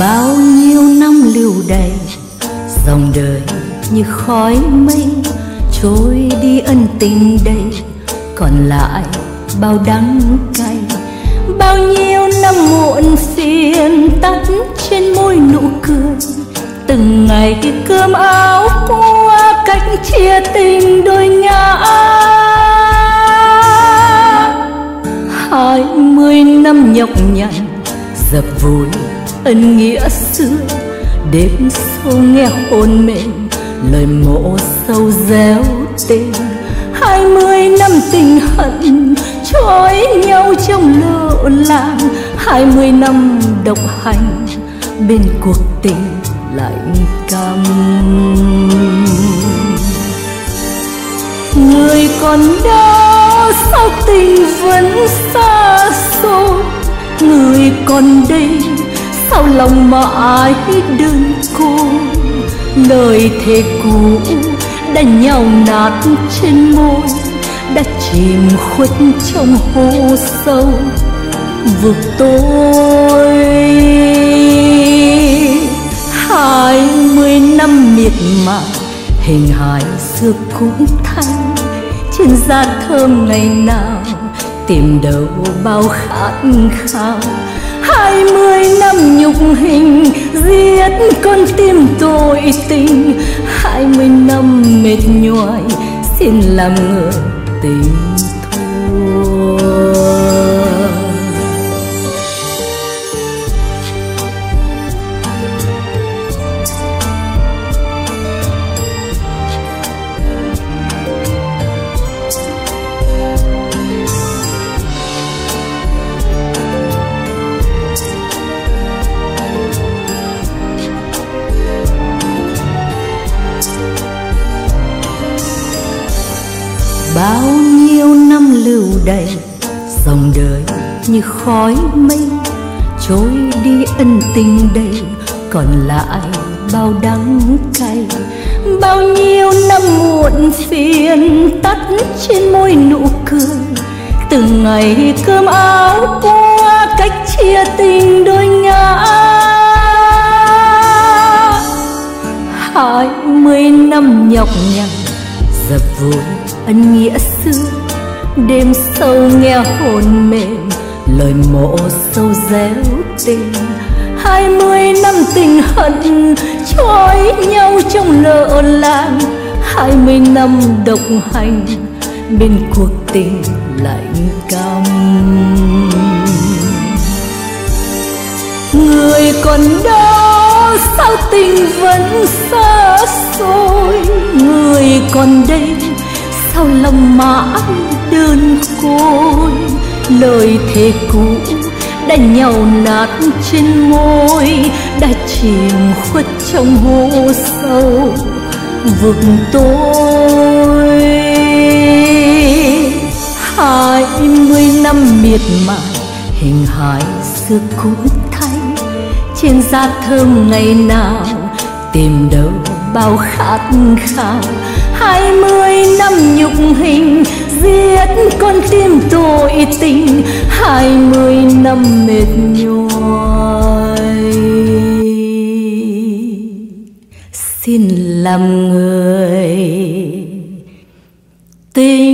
bao nhiêu năm lưu đày, dòng đời như khói mây trôi đi ân tình đây còn lại bao đắng cay bao nhiêu năm muộn phiền tắt trên môi nụ cười từng ngày cơm áo qua cách chia tình đôi ngã hai mươi năm nhọc nhằn dập vui ân nghĩa xưa. Đêm sâu nghe hồn mình lời mộ sâu réo tên. Hai mươi năm tình hận, trói nhau trong lộ làng. Hai mươi năm độc hành, bên cuộc tình lạnh căm người còn đó, sao tình vẫn xa xôi? Người còn đây sao lòng mãi đơn côi lời thề cũ đã nhào nát trên môi, đã chìm khuất trong hố sâu. Vực tôi. Hai mươi năm miệt mài, hình hài xưa cũng thanh trên da thơm ngày nào, tìm đâu bao khát khao hai mươi năm nhục hình, giết con tim tội tình. Hai mươi năm mệt nhoài, xin làm người tình. Bao nhiêu năm lưu đầy dòng đời như khói mây, trôi đi ân tình đây còn lại bao đắng cay, bao nhiêu năm muộn phiền tắt trên môi nụ cười. Từng ngày cơm áo qua cách chia tình đôi ngã. Hai mươi năm nhọc nhằn, dập vùi ân nghĩa xưa đêm sâu nghe hồn mềm, lời mộ sâu réo tình. Hai mươi năm tình hận trói nhau trong lỡ làng. Hai mươi năm độc hành, bên cuộc tình lạnh căm. Người còn đó, sao tình vẫn xa xôi? Người còn đây lòng mãi đơn côi. Lời thề cũ đã nhàu nát trên môi, đã chìm khuất trong hố sâu. Vực tôi, hai mươi năm miệt mài, hình hài xưa cũ thay. Trên da thơm ngày nào, tìm đâu bao khát khao hai mươi năm nhục hình, giết con tim tội tình. Hai mươi năm mệt nhoài. Xin làm người tình